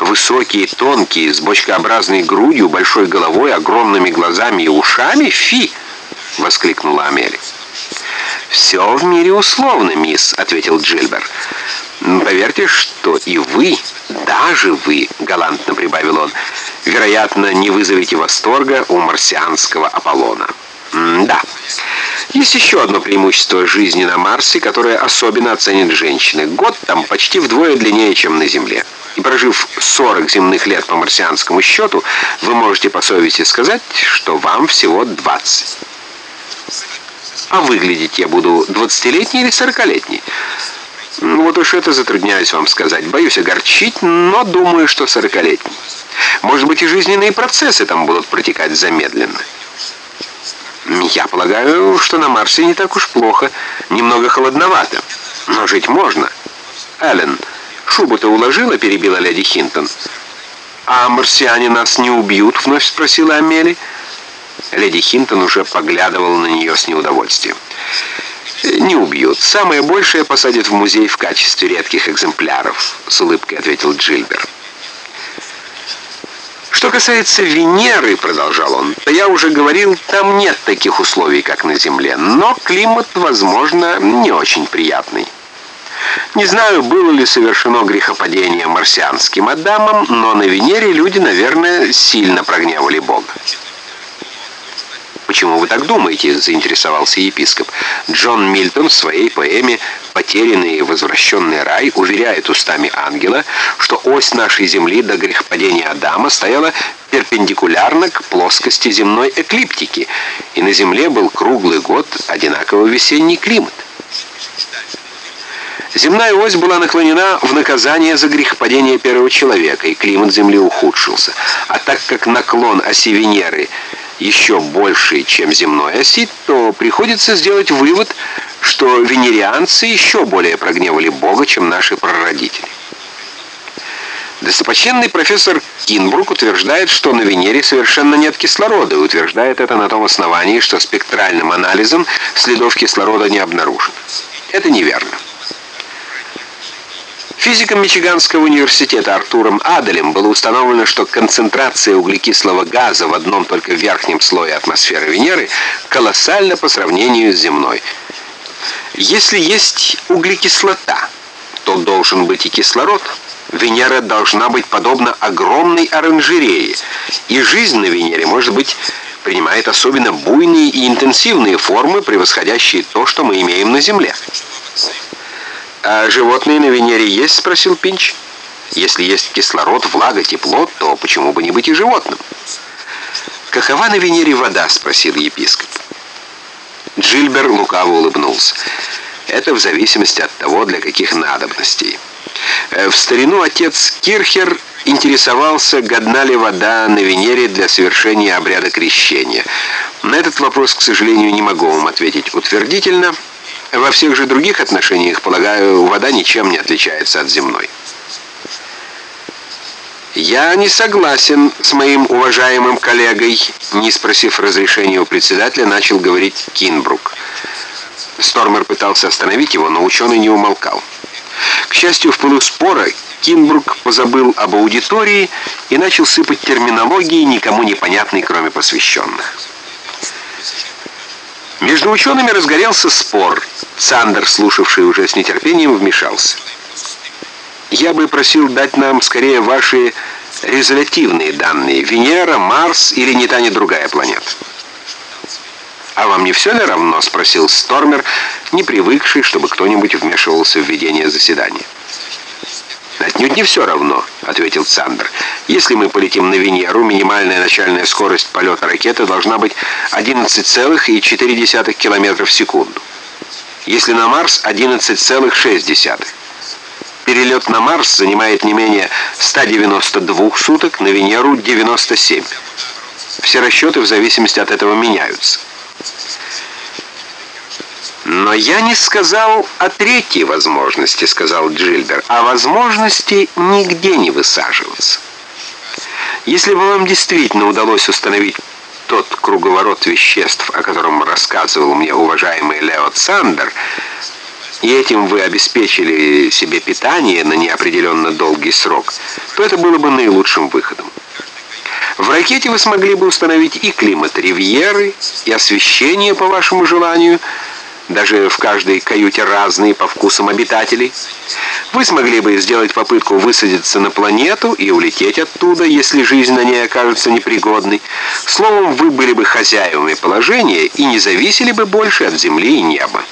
высокие, тонкие, с бочкообразной грудью, большой головой, огромными глазами и ушами? Фи!» — воскликнула Амели. «Все в мире условно, мисс», — ответил Джильбер. «Поверьте, что и вы, даже вы, — галантно прибавил он, — вероятно, не вызовете восторга у марсианского Аполлона». «Да». Есть еще одно преимущество жизни на Марсе, которое особенно оценят женщины. Год там почти вдвое длиннее, чем на Земле. Прожив 40 земных лет по марсианскому счету, вы можете по совести сказать, что вам всего 20. А выглядеть я буду 20-летний или 40-летний? Вот уж это затрудняюсь вам сказать. Боюсь огорчить, но думаю, что 40-летний. Может быть, и жизненные процессы там будут протекать замедленно. Я полагаю, что на Марсе не так уж плохо. Немного холодновато. Но жить можно. Эллен, шубу-то уложила, перебила леди Хинтон. «А марсиане нас не убьют?» — вновь спросила Амели. Леди Хинтон уже поглядывала на нее с неудовольствием. «Не убьют. Самое большее посадят в музей в качестве редких экземпляров», — с улыбкой ответил Джильбер. «Что касается Венеры, — продолжал он, — то я уже говорил, там нет таких условий, как на Земле, но климат, возможно, не очень приятный. Не знаю, было ли совершено грехопадение марсианским Адамом, но на Венере люди, наверное, сильно прогневали Бога. «Почему вы так думаете?» — заинтересовался епископ. Джон Мильтон в своей поэме «Потерянный и возвращенный рай» уверяет устами ангела, что ось нашей Земли до грехопадения Адама стояла перпендикулярно к плоскости земной эклиптики, и на Земле был круглый год одинаковый весенний климат. Земная ось была наклонена в наказание за грехопадение первого человека, и климат Земли ухудшился. А так как наклон оси Венеры – еще большей, чем земной оси, то приходится сделать вывод, что венерианцы еще более прогневали Бога, чем наши прародители. Достопочтенный профессор Кинбрук утверждает, что на Венере совершенно нет кислорода, и утверждает это на том основании, что спектральным анализом следов кислорода не обнаружено. Это неверно. Физиком Мичиганского университета Артуром Аделем было установлено, что концентрация углекислого газа в одном только верхнем слое атмосферы Венеры колоссальна по сравнению с земной. Если есть углекислота, то должен быть и кислород. Венера должна быть подобна огромной оранжерее, и жизнь на Венере, может быть, принимает особенно буйные и интенсивные формы, превосходящие то, что мы имеем на Земле. «А животные на Венере есть?» — спросил Пинч. «Если есть кислород, влага, тепло, то почему бы не быть и животным?» «Какова на Венере вода?» — спросил епископ. Джильбер лукаво улыбнулся. «Это в зависимости от того, для каких надобностей». Э, в старину отец Кирхер интересовался, годна ли вода на Венере для совершения обряда крещения. На этот вопрос, к сожалению, не могу вам ответить утвердительно, — во всех же других отношениях, полагаю, вода ничем не отличается от земной. «Я не согласен с моим уважаемым коллегой», не спросив разрешения у председателя, начал говорить Кинбрук. Стормер пытался остановить его, но ученый не умолкал. К счастью, в пылу спора Кинбрук позабыл об аудитории и начал сыпать терминологией, никому непонятной, кроме посвященных. Между учеными разгорелся спор. Сандер, слушавший уже с нетерпением, вмешался. «Я бы просил дать нам скорее ваши резолютивные данные. Венера, Марс или ни та, ни другая планета». «А вам не все ли равно?» — спросил Стормер, не привыкший, чтобы кто-нибудь вмешивался в ведение заседания. «Отнюдь не все равно», — ответил Сандер. «Если мы полетим на Венеру, минимальная начальная скорость полета ракеты должна быть 11,4 км в секунду. Если на Марс 11,6. Перелет на Марс занимает не менее 192 суток, на Венеру 97. Все расчеты в зависимости от этого меняются. «Но я не сказал о третьей возможности», — сказал Джильбер, «о возможности нигде не высаживаться. Если бы вам действительно удалось установить тот круговорот веществ, о котором рассказывал мне уважаемый Лео Цандер, и этим вы обеспечили себе питание на неопределенно долгий срок, то это было бы наилучшим выходом. В ракете вы смогли бы установить и климат Ривьеры, и освещение по вашему желанию, даже в каждой каюте разные по вкусам обитателей. Вы смогли бы сделать попытку высадиться на планету и улететь оттуда, если жизнь на ней окажется непригодной. Словом, вы были бы хозяевами положения и не зависели бы больше от Земли и неба.